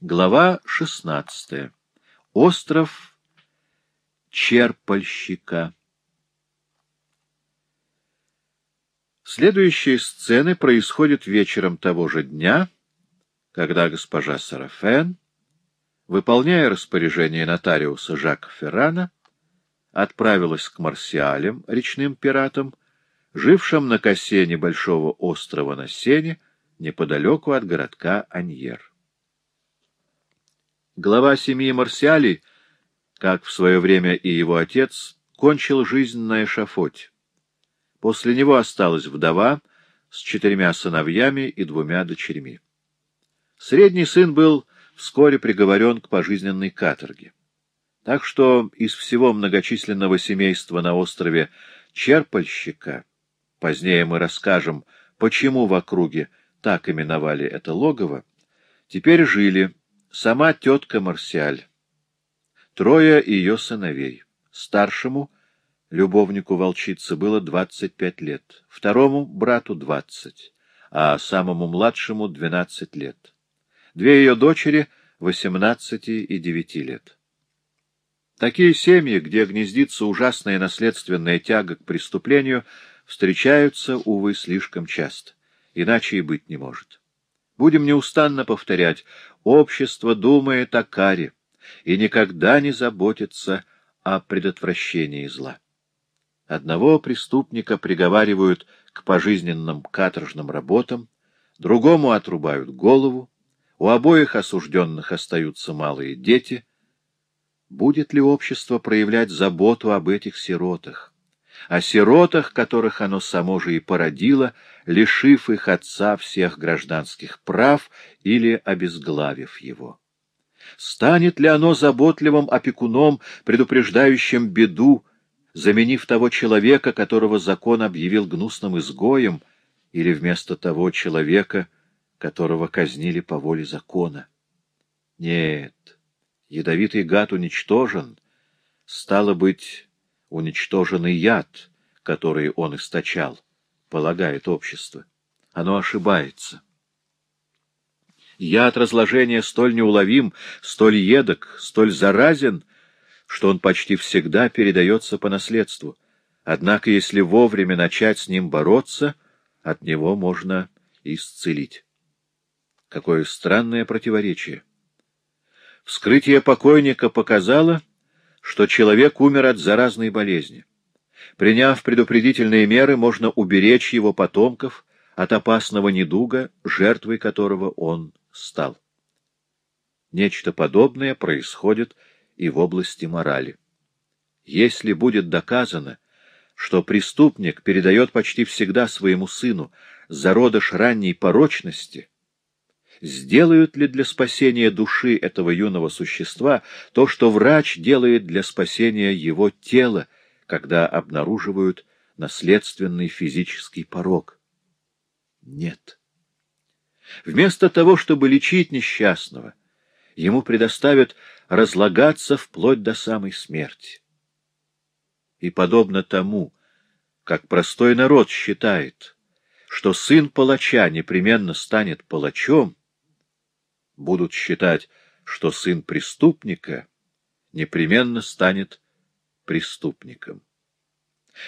Глава 16. Остров Черпальщика. Следующие сцены происходят вечером того же дня, когда госпожа Сарафен, выполняя распоряжение нотариуса Жака Феррана, отправилась к Марсиалям, речным пиратам, жившим на косе небольшого острова на Сене, неподалеку от городка Аньер. Глава семьи Марсиалей, как в свое время и его отец, кончил жизнь на эшафоте. После него осталась вдова с четырьмя сыновьями и двумя дочерьми. Средний сын был вскоре приговорен к пожизненной каторге. Так что из всего многочисленного семейства на острове Черпальщика, позднее мы расскажем, почему в округе так именовали это логово, теперь жили Сама тетка Марсиаль. Трое ее сыновей. Старшему, любовнику волчицы, было двадцать пять лет, второму брату двадцать, а самому младшему двенадцать лет. Две ее дочери — восемнадцати и девяти лет. Такие семьи, где гнездится ужасная наследственная тяга к преступлению, встречаются, увы, слишком часто. Иначе и быть не может. Будем неустанно повторять, общество думает о каре и никогда не заботится о предотвращении зла. Одного преступника приговаривают к пожизненным каторжным работам, другому отрубают голову, у обоих осужденных остаются малые дети. Будет ли общество проявлять заботу об этих сиротах? О сиротах, которых оно само же и породило, лишив их отца всех гражданских прав или обезглавив его. Станет ли оно заботливым опекуном, предупреждающим беду, заменив того человека, которого закон объявил гнусным изгоем, или вместо того человека, которого казнили по воле закона? Нет, ядовитый гад уничтожен, стало быть, уничтоженный яд, который он источал, полагает общество. Оно ошибается. Яд разложения столь неуловим, столь едок, столь заразен, что он почти всегда передается по наследству. Однако, если вовремя начать с ним бороться, от него можно исцелить. Какое странное противоречие! Вскрытие покойника показало, что человек умер от заразной болезни. Приняв предупредительные меры, можно уберечь его потомков от опасного недуга, жертвой которого он стал. Нечто подобное происходит и в области морали. Если будет доказано, что преступник передает почти всегда своему сыну зародыш ранней порочности, сделают ли для спасения души этого юного существа то, что врач делает для спасения его тела, когда обнаруживают наследственный физический порог? Нет. Вместо того, чтобы лечить несчастного, ему предоставят разлагаться вплоть до самой смерти. И подобно тому, как простой народ считает, что сын палача непременно станет палачом, будут считать, что сын преступника непременно станет преступником.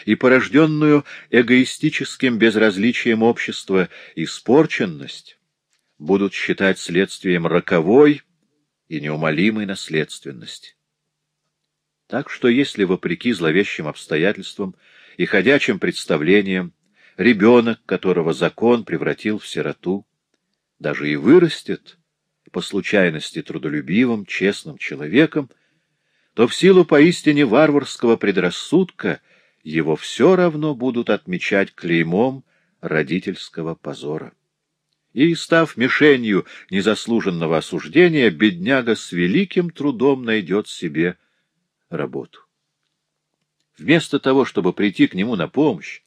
И порожденную эгоистическим безразличием общества испорченность будут считать следствием роковой и неумолимой наследственности. Так что если, вопреки зловещим обстоятельствам и ходячим представлениям, ребенок, которого закон превратил в сироту, даже и вырастет, по случайности трудолюбивым, честным человеком, то в силу поистине варварского предрассудка его все равно будут отмечать клеймом родительского позора. И, став мишенью незаслуженного осуждения, бедняга с великим трудом найдет себе работу. Вместо того, чтобы прийти к нему на помощь,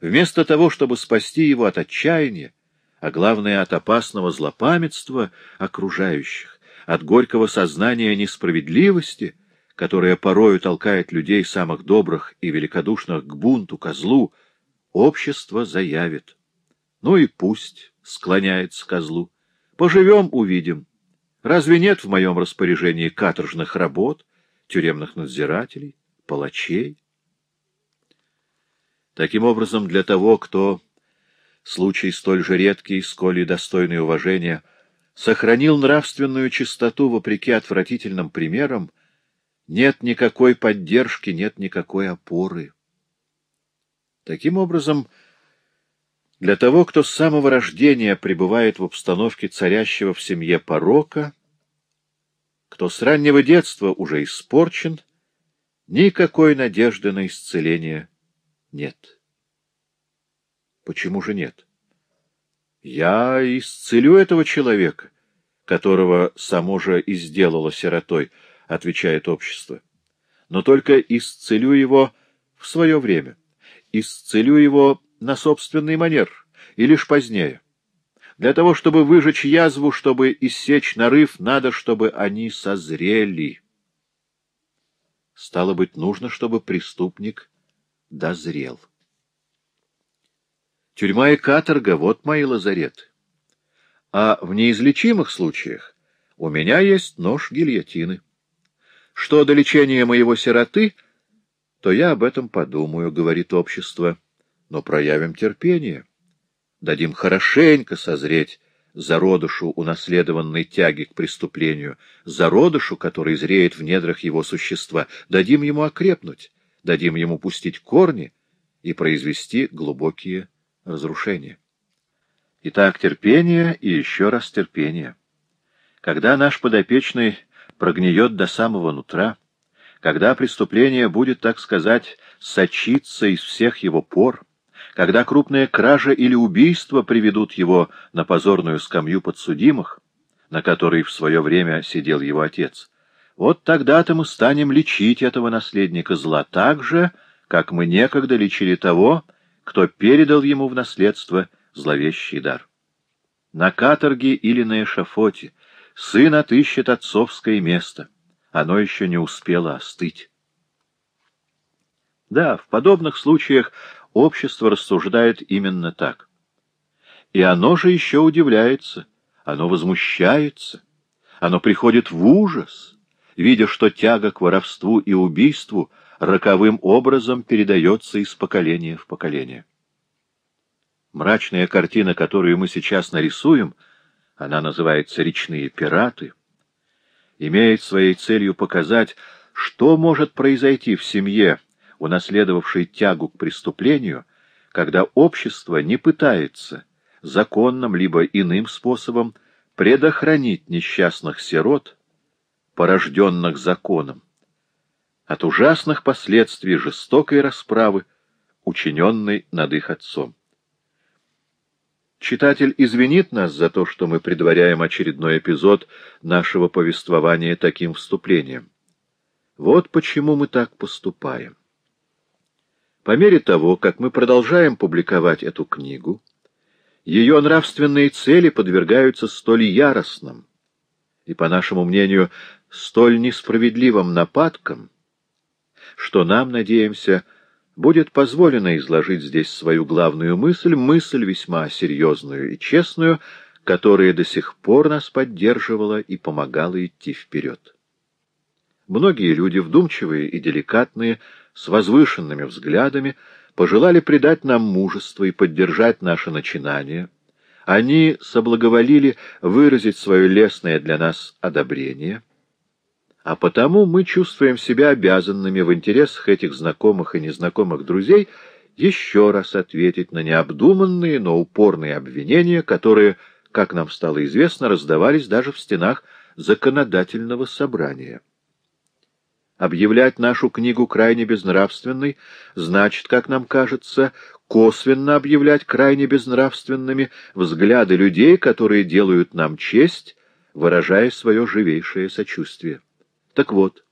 вместо того, чтобы спасти его от отчаяния, а главное от опасного злопамятства окружающих, от горького сознания несправедливости, которое порою толкает людей самых добрых и великодушных к бунту, козлу, общество заявит. Ну и пусть склоняется козлу. Поживем — увидим. Разве нет в моем распоряжении каторжных работ, тюремных надзирателей, палачей? Таким образом, для того, кто, случай столь же редкий, сколь и достойный уважения, сохранил нравственную чистоту вопреки отвратительным примерам, нет никакой поддержки, нет никакой опоры. Таким образом, для того, кто с самого рождения пребывает в обстановке царящего в семье порока, кто с раннего детства уже испорчен, никакой надежды на исцеление нет. Почему же нет? Я исцелю этого человека, которого само же и сделало сиротой, отвечает общество. Но только исцелю его в свое время. Исцелю его на собственный манер, и лишь позднее. Для того, чтобы выжечь язву, чтобы иссечь нарыв, надо, чтобы они созрели. Стало быть, нужно, чтобы преступник дозрел. Тюрьма и каторга — вот мои лазареты. А в неизлечимых случаях у меня есть нож гильотины. Что до лечения моего сироты, то я об этом подумаю, — говорит общество но проявим терпение. Дадим хорошенько созреть зародышу унаследованной тяги к преступлению, зародышу, который зреет в недрах его существа, дадим ему окрепнуть, дадим ему пустить корни и произвести глубокие разрушения. Итак, терпение и еще раз терпение. Когда наш подопечный прогниет до самого нутра, когда преступление будет, так сказать, сочиться из всех его пор, когда крупная кража или убийство приведут его на позорную скамью подсудимых, на которой в свое время сидел его отец, вот тогда-то мы станем лечить этого наследника зла так же, как мы некогда лечили того, кто передал ему в наследство зловещий дар. На каторге или на эшафоте сын отыщет отцовское место. Оно еще не успело остыть. Да, в подобных случаях Общество рассуждает именно так. И оно же еще удивляется, оно возмущается, оно приходит в ужас, видя, что тяга к воровству и убийству роковым образом передается из поколения в поколение. Мрачная картина, которую мы сейчас нарисуем, она называется «Речные пираты», имеет своей целью показать, что может произойти в семье, унаследовавший тягу к преступлению, когда общество не пытается законным либо иным способом предохранить несчастных сирот, порожденных законом, от ужасных последствий жестокой расправы, учиненной над их отцом. Читатель извинит нас за то, что мы предваряем очередной эпизод нашего повествования таким вступлением. Вот почему мы так поступаем. По мере того, как мы продолжаем публиковать эту книгу, ее нравственные цели подвергаются столь яростным и, по нашему мнению, столь несправедливым нападкам, что нам, надеемся, будет позволено изложить здесь свою главную мысль, мысль весьма серьезную и честную, которая до сих пор нас поддерживала и помогала идти вперед. Многие люди, вдумчивые и деликатные, с возвышенными взглядами, пожелали придать нам мужество и поддержать наше начинание. Они соблаговолили выразить свое лестное для нас одобрение, а потому мы чувствуем себя обязанными в интересах этих знакомых и незнакомых друзей еще раз ответить на необдуманные, но упорные обвинения, которые, как нам стало известно, раздавались даже в стенах законодательного собрания. Объявлять нашу книгу крайне безнравственной значит, как нам кажется, косвенно объявлять крайне безнравственными взгляды людей, которые делают нам честь, выражая свое живейшее сочувствие. Так вот,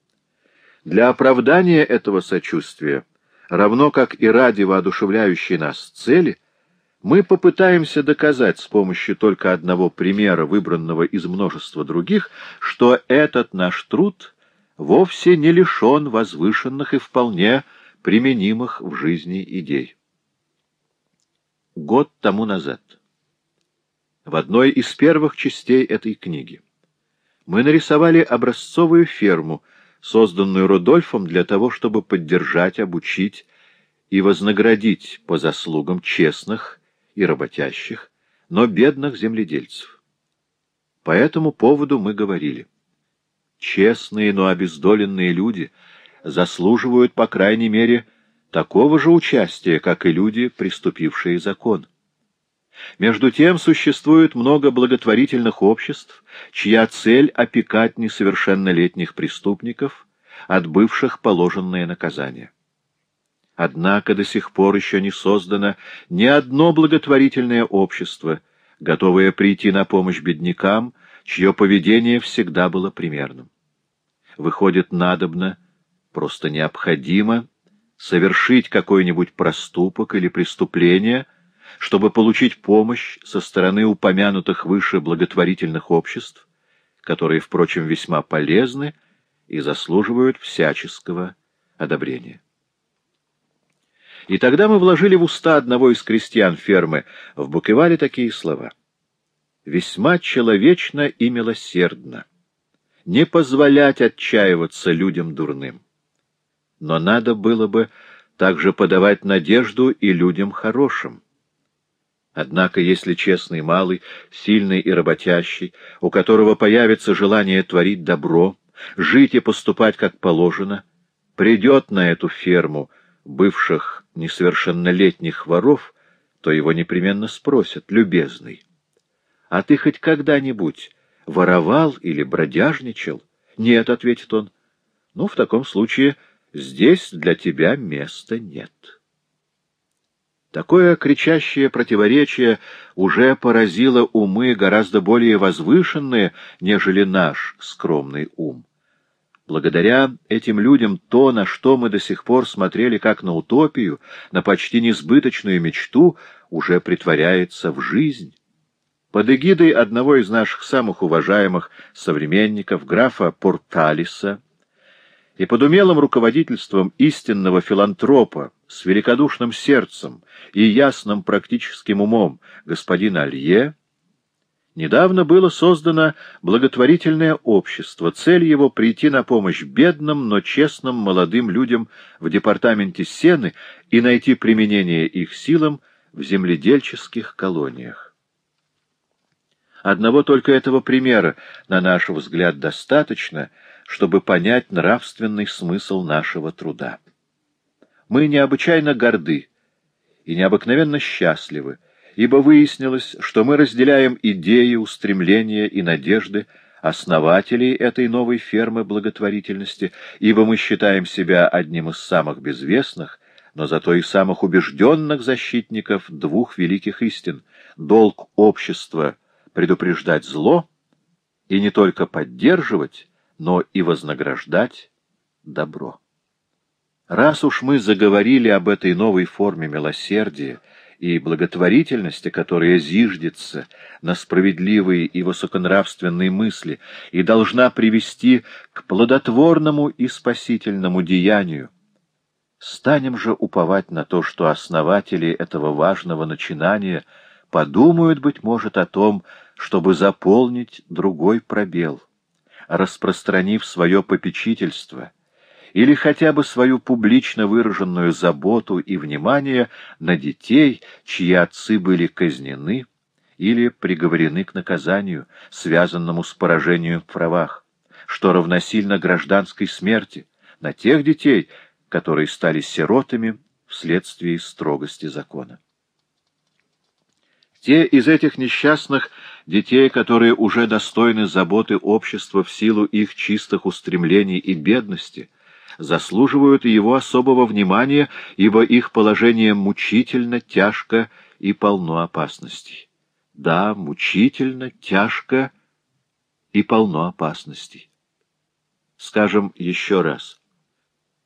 для оправдания этого сочувствия, равно как и ради воодушевляющей нас цели, мы попытаемся доказать с помощью только одного примера, выбранного из множества других, что этот наш труд — вовсе не лишен возвышенных и вполне применимых в жизни идей. Год тому назад, в одной из первых частей этой книги, Мы нарисовали образцовую ферму, созданную Рудольфом для того, чтобы поддержать, обучить и вознаградить по заслугам честных и работящих, но бедных земледельцев. По этому поводу мы говорили. Честные, но обездоленные люди заслуживают, по крайней мере, такого же участия, как и люди, приступившие закон. Между тем существует много благотворительных обществ, чья цель — опекать несовершеннолетних преступников, отбывших положенное наказание. Однако до сих пор еще не создано ни одно благотворительное общество, готовое прийти на помощь беднякам, чье поведение всегда было примерным. Выходит, надобно, просто необходимо совершить какой-нибудь проступок или преступление, чтобы получить помощь со стороны упомянутых выше благотворительных обществ, которые, впрочем, весьма полезны и заслуживают всяческого одобрения. И тогда мы вложили в уста одного из крестьян фермы в Букевале такие слова. «Весьма человечно и милосердно. Не позволять отчаиваться людям дурным. Но надо было бы также подавать надежду и людям хорошим. Однако, если честный малый, сильный и работящий, у которого появится желание творить добро, жить и поступать как положено, придет на эту ферму бывших несовершеннолетних воров, то его непременно спросят, любезный, а ты хоть когда-нибудь воровал или бродяжничал? Нет, — ответит он. Ну, в таком случае здесь для тебя места нет. Такое кричащее противоречие уже поразило умы гораздо более возвышенные, нежели наш скромный ум. Благодаря этим людям то, на что мы до сих пор смотрели как на утопию, на почти несбыточную мечту, уже притворяется в жизнь. Под эгидой одного из наших самых уважаемых современников, графа Порталиса, и под умелым руководительством истинного филантропа с великодушным сердцем и ясным практическим умом господина Алье, недавно было создано благотворительное общество, цель его прийти на помощь бедным, но честным молодым людям в департаменте Сены и найти применение их силам в земледельческих колониях. Одного только этого примера, на наш взгляд, достаточно — чтобы понять нравственный смысл нашего труда. Мы необычайно горды и необыкновенно счастливы, ибо выяснилось, что мы разделяем идеи, устремления и надежды основателей этой новой фермы благотворительности, ибо мы считаем себя одним из самых безвестных, но зато и самых убежденных защитников двух великих истин — долг общества предупреждать зло и не только поддерживать, но и вознаграждать добро. Раз уж мы заговорили об этой новой форме милосердия и благотворительности, которая зиждется на справедливые и высоконравственные мысли и должна привести к плодотворному и спасительному деянию, станем же уповать на то, что основатели этого важного начинания подумают, быть может, о том, чтобы заполнить другой пробел — распространив свое попечительство или хотя бы свою публично выраженную заботу и внимание на детей, чьи отцы были казнены или приговорены к наказанию, связанному с поражением в правах, что равносильно гражданской смерти, на тех детей, которые стали сиротами вследствие строгости закона. Те из этих несчастных детей, которые уже достойны заботы общества в силу их чистых устремлений и бедности, заслуживают его особого внимания, ибо их положение мучительно, тяжко и полно опасностей. Да, мучительно, тяжко и полно опасностей. Скажем еще раз.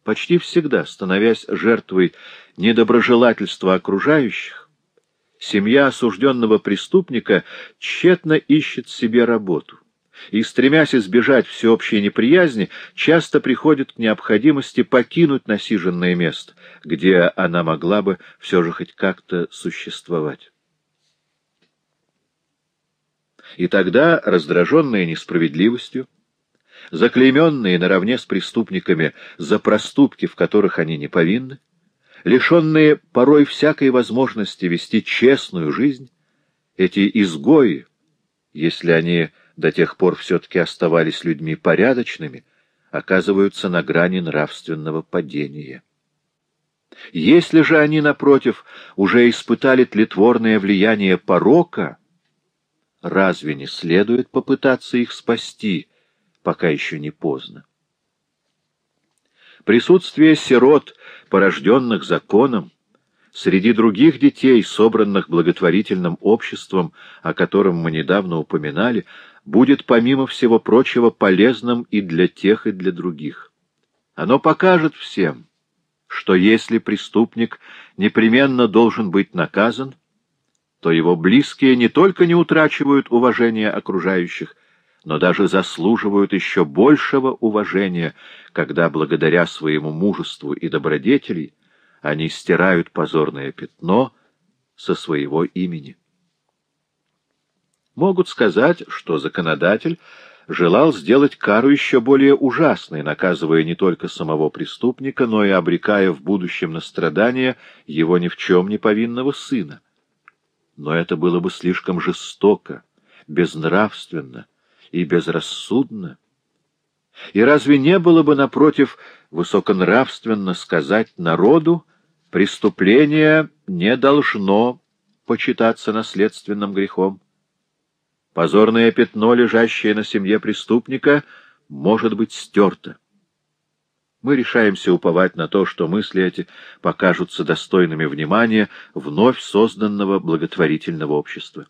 Почти всегда, становясь жертвой недоброжелательства окружающих, Семья осужденного преступника тщетно ищет себе работу и, стремясь избежать всеобщей неприязни, часто приходит к необходимости покинуть насиженное место, где она могла бы все же хоть как-то существовать. И тогда, раздраженные несправедливостью, заклейменные наравне с преступниками за проступки, в которых они не повинны, лишенные порой всякой возможности вести честную жизнь, эти изгои, если они до тех пор все-таки оставались людьми порядочными, оказываются на грани нравственного падения. Если же они, напротив, уже испытали тлетворное влияние порока, разве не следует попытаться их спасти, пока еще не поздно? Присутствие сирот, порожденных законом, среди других детей, собранных благотворительным обществом, о котором мы недавно упоминали, будет, помимо всего прочего, полезным и для тех, и для других. Оно покажет всем, что если преступник непременно должен быть наказан, то его близкие не только не утрачивают уважения окружающих, но даже заслуживают еще большего уважения, когда благодаря своему мужеству и добродетели они стирают позорное пятно со своего имени. Могут сказать, что законодатель желал сделать кару еще более ужасной, наказывая не только самого преступника, но и обрекая в будущем на страдания его ни в чем не повинного сына. Но это было бы слишком жестоко, безнравственно и безрассудно. И разве не было бы, напротив, высоконравственно сказать народу, преступление не должно почитаться наследственным грехом? Позорное пятно, лежащее на семье преступника, может быть стерто. Мы решаемся уповать на то, что мысли эти покажутся достойными внимания вновь созданного благотворительного общества.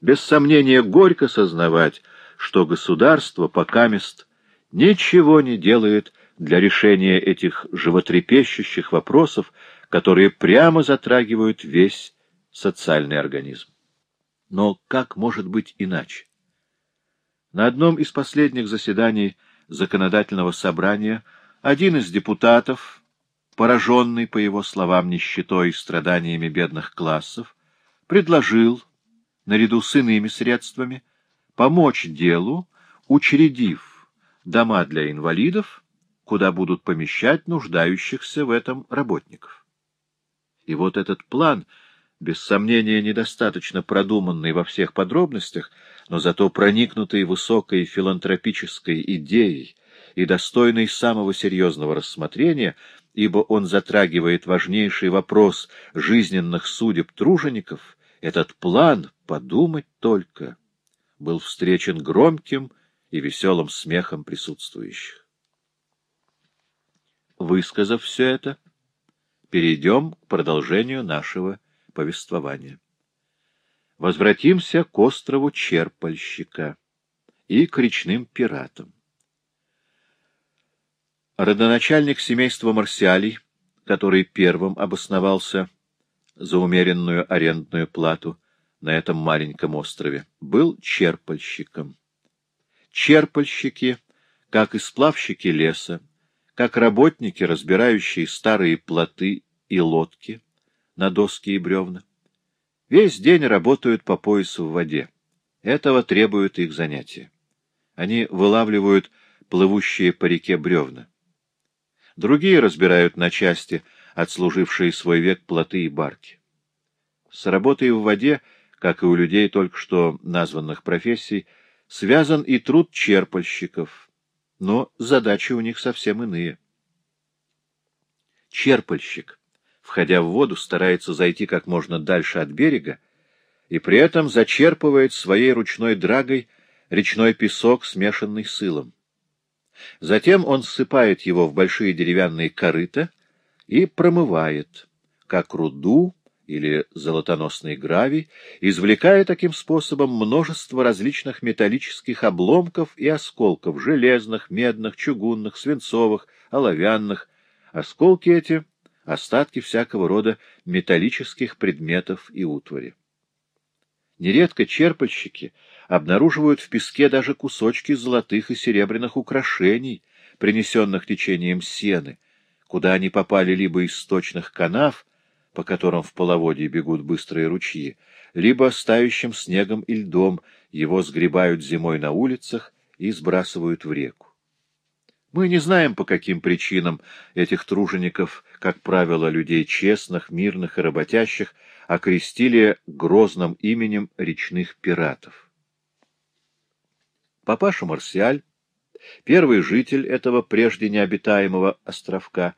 Без сомнения, горько сознавать, что государство покамест ничего не делает для решения этих животрепещущих вопросов, которые прямо затрагивают весь социальный организм. Но как может быть иначе? На одном из последних заседаний законодательного собрания один из депутатов, пораженный, по его словам, нищетой и страданиями бедных классов, предложил, наряду с иными средствами, помочь делу, учредив дома для инвалидов, куда будут помещать нуждающихся в этом работников. И вот этот план — без сомнения недостаточно продуманный во всех подробностях, но зато проникнутый высокой филантропической идеей и достойный самого серьезного рассмотрения, ибо он затрагивает важнейший вопрос жизненных судеб тружеников, этот план, подумать только, был встречен громким и веселым смехом присутствующих. Высказав все это, перейдем к продолжению нашего повествования. Возвратимся к острову Черпальщика и к речным пиратам. Родоначальник семейства Марсиалей, который первым обосновался за умеренную арендную плату на этом маленьком острове, был черпальщиком. Черпальщики, как и сплавщики леса, как работники, разбирающие старые плоты и лодки, на доски и бревна. Весь день работают по поясу в воде. Этого требуют их занятия. Они вылавливают плывущие по реке бревна. Другие разбирают на части отслужившие свой век плоты и барки. С работой в воде, как и у людей только что названных профессий, связан и труд черпальщиков, но задачи у них совсем иные. Черпальщик входя в воду, старается зайти как можно дальше от берега и при этом зачерпывает своей ручной драгой речной песок, смешанный с илом. Затем он ссыпает его в большие деревянные корыта и промывает, как руду или золотоносный гравий, извлекая таким способом множество различных металлических обломков и осколков, железных, медных, чугунных, свинцовых, оловянных. Осколки эти — остатки всякого рода металлических предметов и утвари. Нередко черпальщики обнаруживают в песке даже кусочки золотых и серебряных украшений, принесенных течением сены, куда они попали либо из сточных канав, по которым в половодье бегут быстрые ручьи, либо стающим снегом и льдом, его сгребают зимой на улицах и сбрасывают в реку. Мы не знаем, по каким причинам этих тружеников, как правило, людей честных, мирных и работящих, окрестили грозным именем речных пиратов. Папаша Марсиаль, первый житель этого прежде необитаемого островка,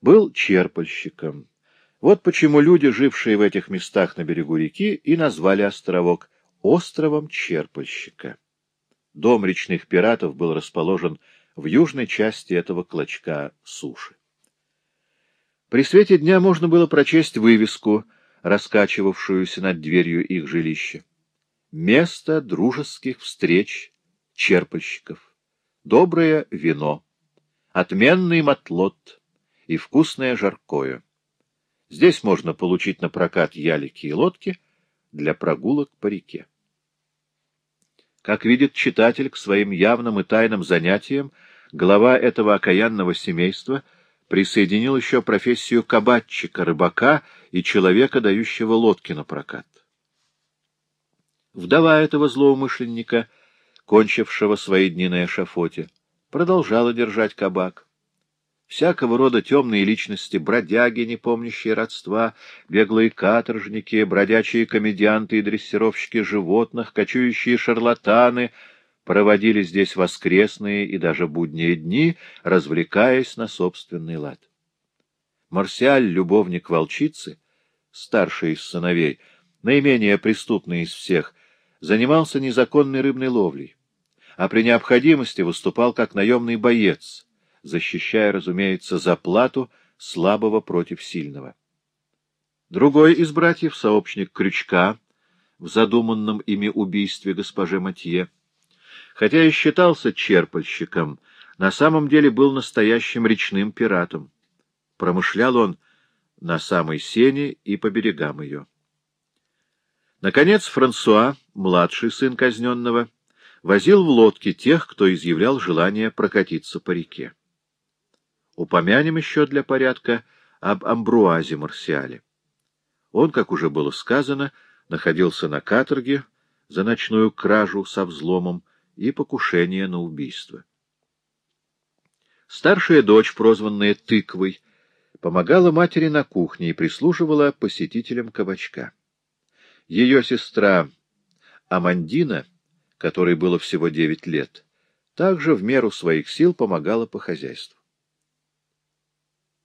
был черпальщиком. Вот почему люди, жившие в этих местах на берегу реки, и назвали островок островом черпальщика. Дом речных пиратов был расположен в южной части этого клочка суши. При свете дня можно было прочесть вывеску, раскачивавшуюся над дверью их жилища. Место дружеских встреч черпальщиков, доброе вино, отменный матлот и вкусное жаркое. Здесь можно получить на прокат ялики и лодки для прогулок по реке. Как видит читатель, к своим явным и тайным занятиям глава этого окаянного семейства присоединил еще профессию кабатчика, рыбака и человека, дающего лодки на прокат. Вдова этого злоумышленника, кончившего свои дни на эшафоте, продолжала держать кабак всякого рода темные личности, бродяги, не помнящие родства, беглые каторжники, бродячие комедианты и дрессировщики животных, кочующие шарлатаны проводили здесь воскресные и даже будние дни, развлекаясь на собственный лад. Марсиаль, любовник волчицы, старший из сыновей, наименее преступный из всех, занимался незаконной рыбной ловлей, а при необходимости выступал как наемный боец — защищая, разумеется, заплату слабого против сильного. Другой из братьев, сообщник Крючка, в задуманном ими убийстве госпожи Матье, хотя и считался черпальщиком, на самом деле был настоящим речным пиратом. Промышлял он на самой сене и по берегам ее. Наконец Франсуа, младший сын казненного, возил в лодке тех, кто изъявлял желание прокатиться по реке. Упомянем еще для порядка об Амбруазе Марсиале. Он, как уже было сказано, находился на каторге за ночную кражу со взломом и покушение на убийство. Старшая дочь, прозванная Тыквой, помогала матери на кухне и прислуживала посетителям кабачка. Ее сестра Амандина, которой было всего девять лет, также в меру своих сил помогала по хозяйству.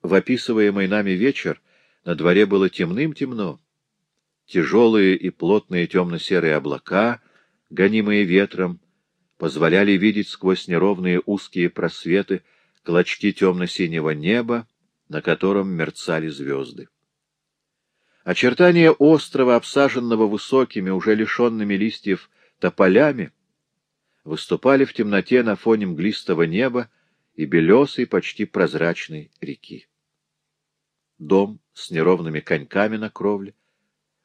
В описываемый нами вечер на дворе было темным-темно. Тяжелые и плотные темно-серые облака, гонимые ветром, позволяли видеть сквозь неровные узкие просветы клочки темно-синего неба, на котором мерцали звезды. Очертания острова, обсаженного высокими, уже лишенными листьев тополями, выступали в темноте на фоне мглистого неба и белесой, почти прозрачной реки. Дом с неровными коньками на кровле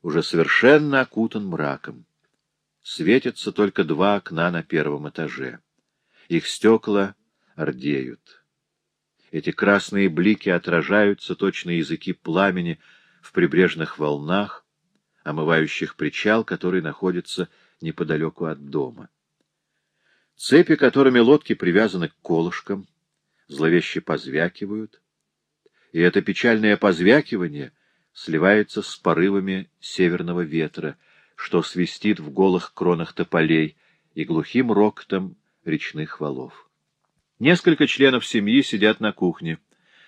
уже совершенно окутан мраком. Светятся только два окна на первом этаже. Их стекла рдеют. Эти красные блики отражаются, точно языки пламени, в прибрежных волнах, омывающих причал, который находится неподалеку от дома. Цепи, которыми лодки привязаны к колышкам, зловеще позвякивают, и это печальное позвякивание сливается с порывами северного ветра, что свистит в голых кронах тополей и глухим рокотом речных валов. Несколько членов семьи сидят на кухне.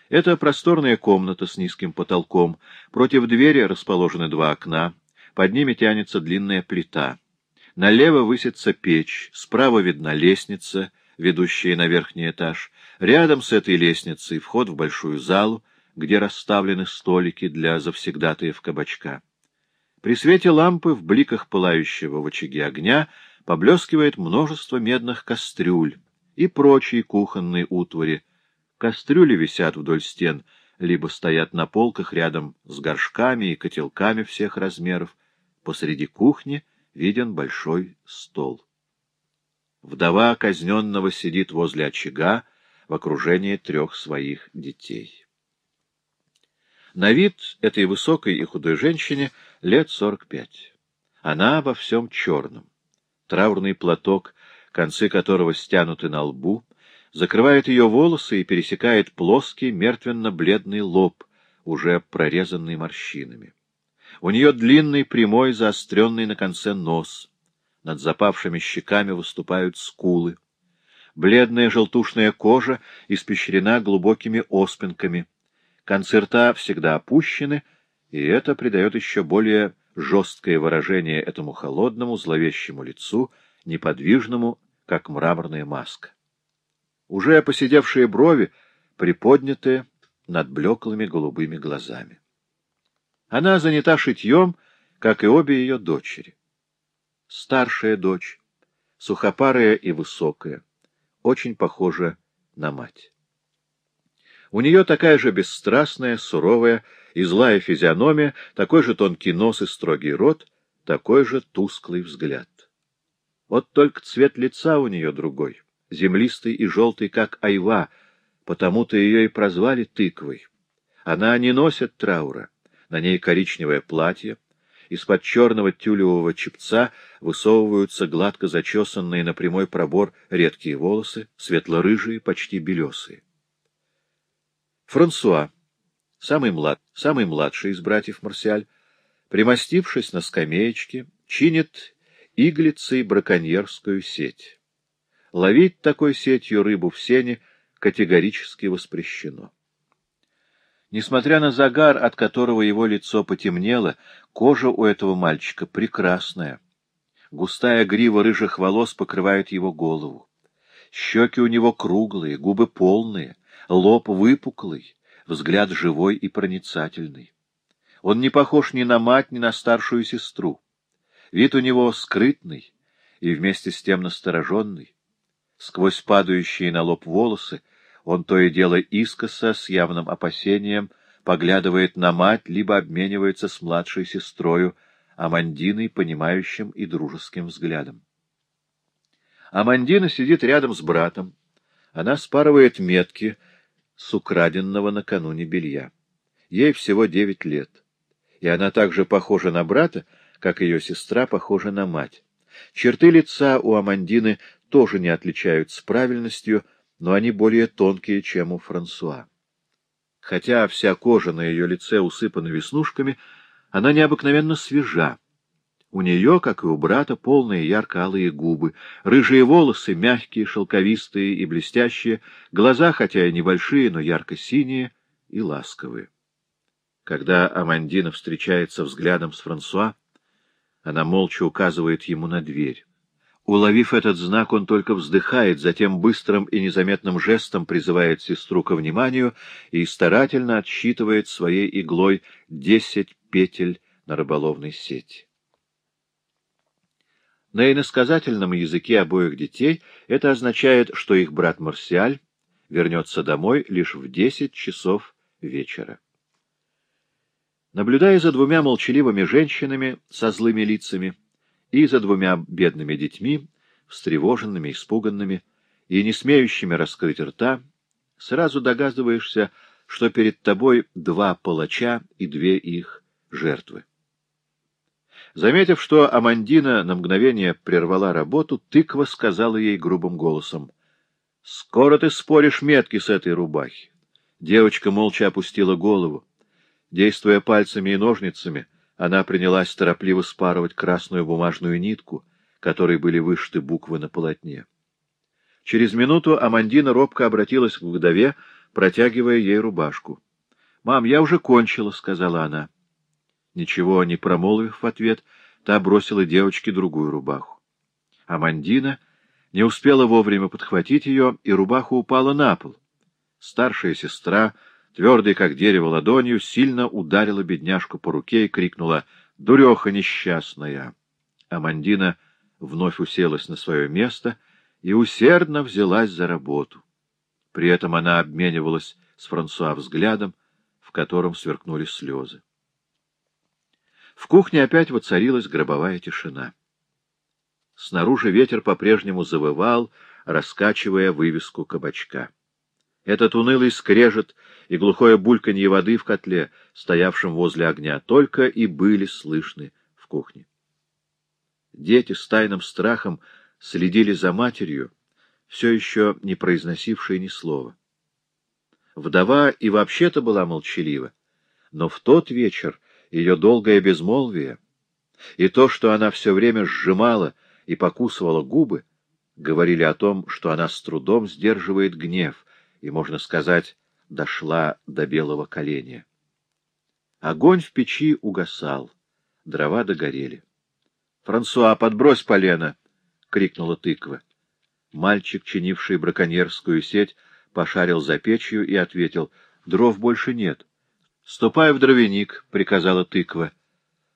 Это просторная комната с низким потолком. Против двери расположены два окна. Под ними тянется длинная плита. Налево высится печь, справа видна лестница, ведущая на верхний этаж. Рядом с этой лестницей вход в большую залу, где расставлены столики для завсегдатаев кабачка. При свете лампы в бликах пылающего в очаге огня поблескивает множество медных кастрюль и прочие кухонные утвари. Кастрюли висят вдоль стен, либо стоят на полках рядом с горшками и котелками всех размеров. Посреди кухни виден большой стол. Вдова казненного сидит возле очага в окружении трех своих детей. На вид этой высокой и худой женщине лет сорок пять. Она во всем черном. Траурный платок, концы которого стянуты на лбу, закрывает ее волосы и пересекает плоский мертвенно-бледный лоб, уже прорезанный морщинами. У нее длинный, прямой, заостренный на конце нос. Над запавшими щеками выступают скулы. Бледная желтушная кожа испещрена глубокими оспинками. Концы рта всегда опущены, и это придает еще более жесткое выражение этому холодному, зловещему лицу, неподвижному, как мраморная маска. Уже посидевшие брови приподнятые над блеклыми голубыми глазами. Она занята шитьем, как и обе ее дочери. Старшая дочь, сухопарая и высокая, очень похожа на мать. У нее такая же бесстрастная, суровая и злая физиономия, такой же тонкий нос и строгий рот, такой же тусклый взгляд. Вот только цвет лица у нее другой, землистый и желтый, как айва, потому-то ее и прозвали тыквой. Она не носит траура, на ней коричневое платье, из-под черного тюлевого чепца высовываются гладко зачесанные на прямой пробор редкие волосы, светло-рыжие, почти белесые. Франсуа, самый, млад, самый младший из братьев Марсиаль, примостившись на скамеечке, чинит иглицей браконьерскую сеть. Ловить такой сетью рыбу в сене категорически воспрещено. Несмотря на загар, от которого его лицо потемнело, кожа у этого мальчика прекрасная. Густая грива рыжих волос покрывает его голову. Щеки у него круглые, губы полные, лоб выпуклый, взгляд живой и проницательный. Он не похож ни на мать, ни на старшую сестру. Вид у него скрытный и вместе с тем настороженный. Сквозь падающие на лоб волосы он то и дело искоса, с явным опасением, поглядывает на мать, либо обменивается с младшей сестрою, Амандиной, понимающим и дружеским взглядом. Амандина сидит рядом с братом. Она спарывает метки с украденного накануне белья. Ей всего девять лет. И она так же похожа на брата, как ее сестра похожа на мать. Черты лица у Амандины тоже не отличаются правильностью, но они более тонкие, чем у Франсуа. Хотя вся кожа на ее лице усыпана веснушками, она необыкновенно свежа. У нее, как и у брата, полные ярко-алые губы, рыжие волосы, мягкие, шелковистые и блестящие, глаза, хотя и небольшие, но ярко-синие и ласковые. Когда Амандина встречается взглядом с Франсуа, она молча указывает ему на дверь. Уловив этот знак, он только вздыхает, затем быстрым и незаметным жестом призывает сестру ко вниманию и старательно отсчитывает своей иглой десять петель на рыболовной сети. На иносказательном языке обоих детей это означает, что их брат Марсиаль вернется домой лишь в десять часов вечера. Наблюдая за двумя молчаливыми женщинами со злыми лицами, и за двумя бедными детьми, встревоженными, испуганными и не смеющими раскрыть рта, сразу догадываешься, что перед тобой два палача и две их жертвы. Заметив, что Амандина на мгновение прервала работу, тыква сказала ей грубым голосом, — Скоро ты споришь метки с этой рубахи. Девочка молча опустила голову. Действуя пальцами и ножницами, она принялась торопливо спарывать красную бумажную нитку, которой были вышиты буквы на полотне. Через минуту Амандина робко обратилась к вдове, протягивая ей рубашку. — Мам, я уже кончила, — сказала она. Ничего не промолвив в ответ, та бросила девочке другую рубаху. Амандина не успела вовремя подхватить ее, и рубаха упала на пол. Старшая сестра твердой, как дерево, ладонью, сильно ударила бедняжку по руке и крикнула «Дуреха несчастная!». Амандина вновь уселась на свое место и усердно взялась за работу. При этом она обменивалась с Франсуа взглядом, в котором сверкнули слезы. В кухне опять воцарилась гробовая тишина. Снаружи ветер по-прежнему завывал, раскачивая вывеску кабачка. Этот унылый скрежет и глухое бульканье воды в котле, стоявшем возле огня, только и были слышны в кухне. Дети с тайным страхом следили за матерью, все еще не произносившей ни слова. Вдова и вообще-то была молчалива, но в тот вечер ее долгое безмолвие и то, что она все время сжимала и покусывала губы, говорили о том, что она с трудом сдерживает гнев и, можно сказать, дошла до белого коленя. Огонь в печи угасал, дрова догорели. — Франсуа, подбрось полено! — крикнула тыква. Мальчик, чинивший браконьерскую сеть, пошарил за печью и ответил, — дров больше нет. — Ступай в дровяник, — приказала тыква.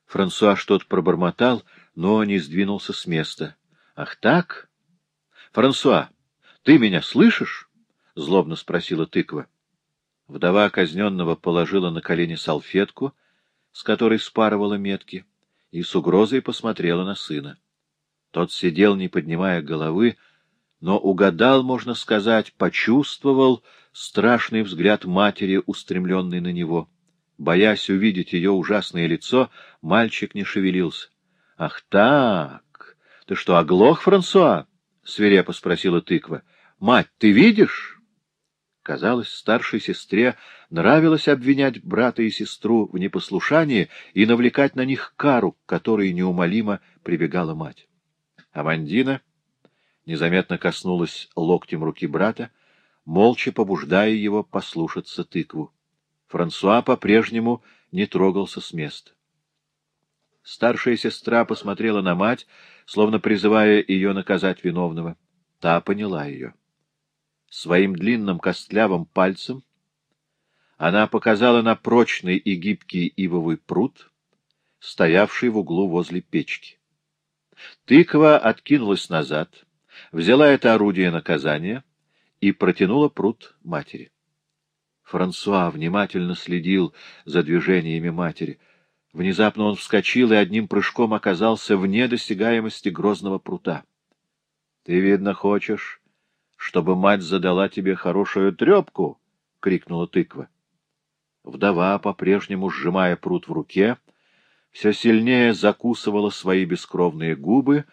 Франсуа что-то пробормотал, но не сдвинулся с места. — Ах так? — Франсуа, ты меня слышишь? — злобно спросила тыква. Вдова казненного положила на колени салфетку, с которой спарывала метки и с угрозой посмотрела на сына. Тот сидел, не поднимая головы, но угадал, можно сказать, почувствовал страшный взгляд матери, устремленный на него. Боясь увидеть ее ужасное лицо, мальчик не шевелился. — Ах так! Ты что, оглох, Франсуа? — свирепо спросила тыква. — Мать, ты видишь? Казалось, старшей сестре нравилось обвинять брата и сестру в непослушании и навлекать на них кару, к которой неумолимо прибегала мать. Амандина незаметно коснулась локтем руки брата, молча побуждая его послушаться тыкву. Франсуа по-прежнему не трогался с места. Старшая сестра посмотрела на мать, словно призывая ее наказать виновного. Та поняла ее. Своим длинным костлявым пальцем она показала на прочный и гибкий ивовый пруд, стоявший в углу возле печки. Тыква откинулась назад, взяла это орудие наказания и протянула пруд матери. Франсуа внимательно следил за движениями матери. Внезапно он вскочил и одним прыжком оказался вне досягаемости грозного прута. — Ты, видно, хочешь чтобы мать задала тебе хорошую трепку? — крикнула тыква. Вдова, по-прежнему сжимая пруд в руке, все сильнее закусывала свои бескровные губы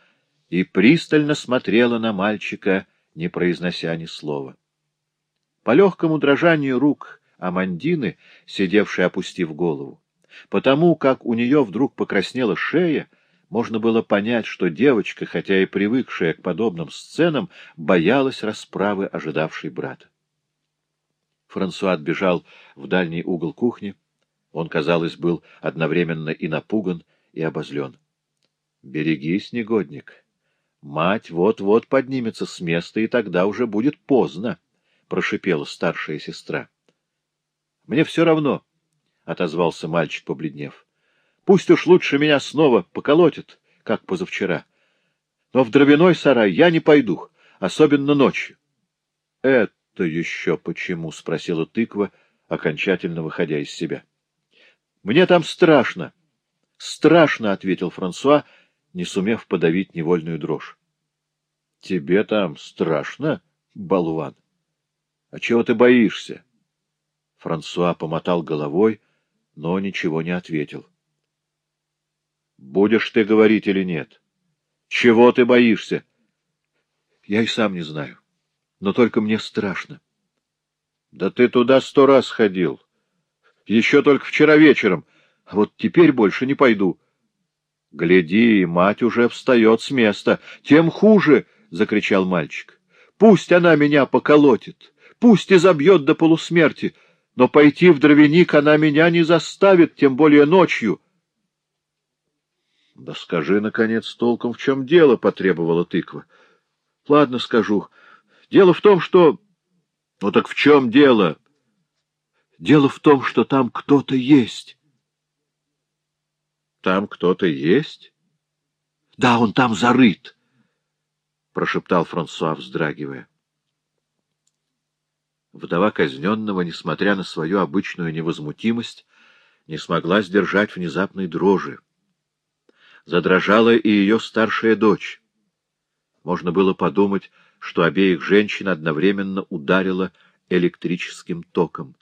и пристально смотрела на мальчика, не произнося ни слова. По легкому дрожанию рук Амандины, сидевшей опустив голову, потому как у нее вдруг покраснела шея, можно было понять, что девочка, хотя и привыкшая к подобным сценам, боялась расправы, ожидавшей брата. Франсуа отбежал в дальний угол кухни. Он, казалось, был одновременно и напуган, и обозлен. — Берегись, негодник. Мать вот-вот поднимется с места, и тогда уже будет поздно, — прошипела старшая сестра. — Мне все равно, — отозвался мальчик, побледнев. Пусть уж лучше меня снова поколотят, как позавчера. Но в дровяной сарай я не пойду, особенно ночью. — Это еще почему? — спросила тыква, окончательно выходя из себя. — Мне там страшно. — Страшно, — ответил Франсуа, не сумев подавить невольную дрожь. — Тебе там страшно, болван? — А чего ты боишься? Франсуа помотал головой, но ничего не ответил. — Будешь ты говорить или нет? Чего ты боишься? Я и сам не знаю. Но только мне страшно. Да ты туда сто раз ходил. Еще только вчера вечером. А вот теперь больше не пойду. Гляди, мать уже встает с места. Тем хуже, — закричал мальчик. Пусть она меня поколотит, пусть и забьет до полусмерти, но пойти в дровяник она меня не заставит, тем более ночью. — Да скажи, наконец, толком, в чем дело, — потребовала тыква. — Ладно, скажу. Дело в том, что... — Ну так в чем дело? — Дело в том, что там кто-то есть. — Там кто-то есть? — Да, он там зарыт, — прошептал Франсуа, вздрагивая. Вдова казненного, несмотря на свою обычную невозмутимость, не смогла сдержать внезапной дрожи задрожала и ее старшая дочь. Можно было подумать, что обеих женщин одновременно ударило электрическим током.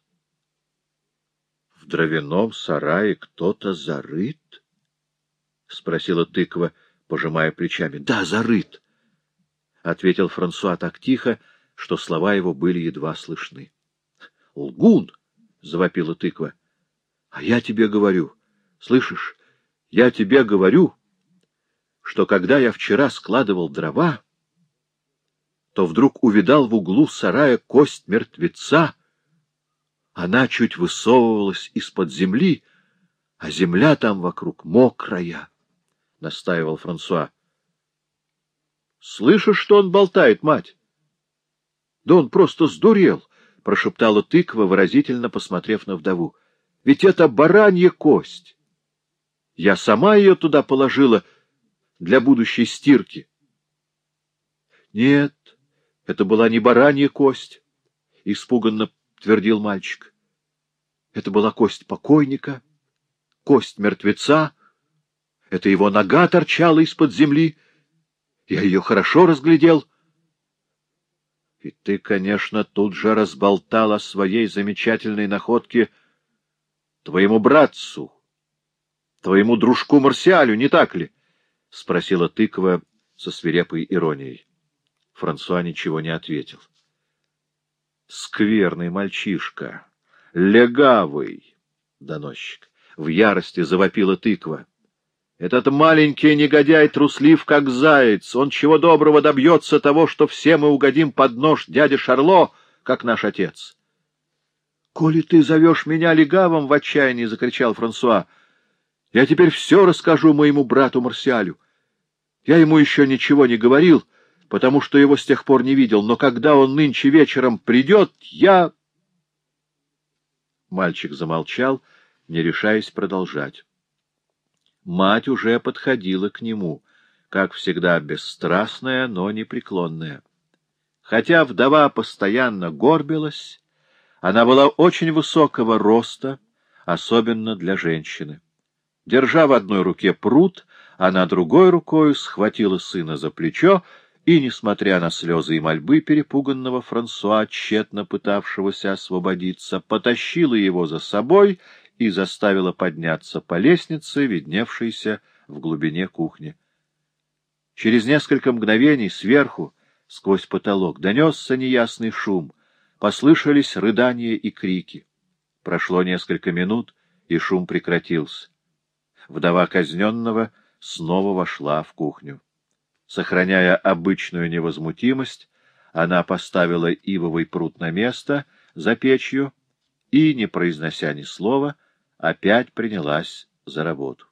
— В дровяном сарае кто-то зарыт? — спросила тыква, пожимая плечами. — Да, зарыт, — ответил Франсуа так тихо, что слова его были едва слышны. — Лгун! — завопила тыква. — А я тебе говорю, слышишь, я тебе говорю, что когда я вчера складывал дрова, то вдруг увидал в углу сарая кость мертвеца. Она чуть высовывалась из-под земли, а земля там вокруг мокрая, — настаивал Франсуа. — Слышишь, что он болтает, мать? — Да он просто сдурел, — прошептала тыква, выразительно посмотрев на вдову. — Ведь это баранья кость. Я сама ее туда положила для будущей стирки. — Нет, это была не баранья кость, — испуганно твердил мальчик. Это была кость покойника, кость мертвеца. Это его нога торчала из-под земли. Я ее хорошо разглядел. И ты, конечно, тут же разболтал о своей замечательной находке твоему братцу, твоему дружку Марсиалю, не так ли? — спросила тыква со свирепой иронией. Франсуа ничего не ответил. «Скверный мальчишка! Легавый!» — доносчик. В ярости завопила тыква. «Этот маленький негодяй труслив, как заяц. Он чего доброго добьется того, что все мы угодим под нож дяде Шарло, как наш отец». «Коли ты зовешь меня легавым в отчаянии!» — закричал Франсуа. «Я теперь все расскажу моему брату Марсиалю. Я ему еще ничего не говорил» потому что его с тех пор не видел, но когда он нынче вечером придет, я... Мальчик замолчал, не решаясь продолжать. Мать уже подходила к нему, как всегда бесстрастная, но непреклонная. Хотя вдова постоянно горбилась, она была очень высокого роста, особенно для женщины. Держа в одной руке пруд, она другой рукой схватила сына за плечо и, несмотря на слезы и мольбы перепуганного Франсуа, тщетно пытавшегося освободиться, потащила его за собой и заставила подняться по лестнице, видневшейся в глубине кухни. Через несколько мгновений сверху, сквозь потолок, донесся неясный шум, послышались рыдания и крики. Прошло несколько минут, и шум прекратился. Вдова казненного снова вошла в кухню. Сохраняя обычную невозмутимость, она поставила ивовый пруд на место за печью и, не произнося ни слова, опять принялась за работу.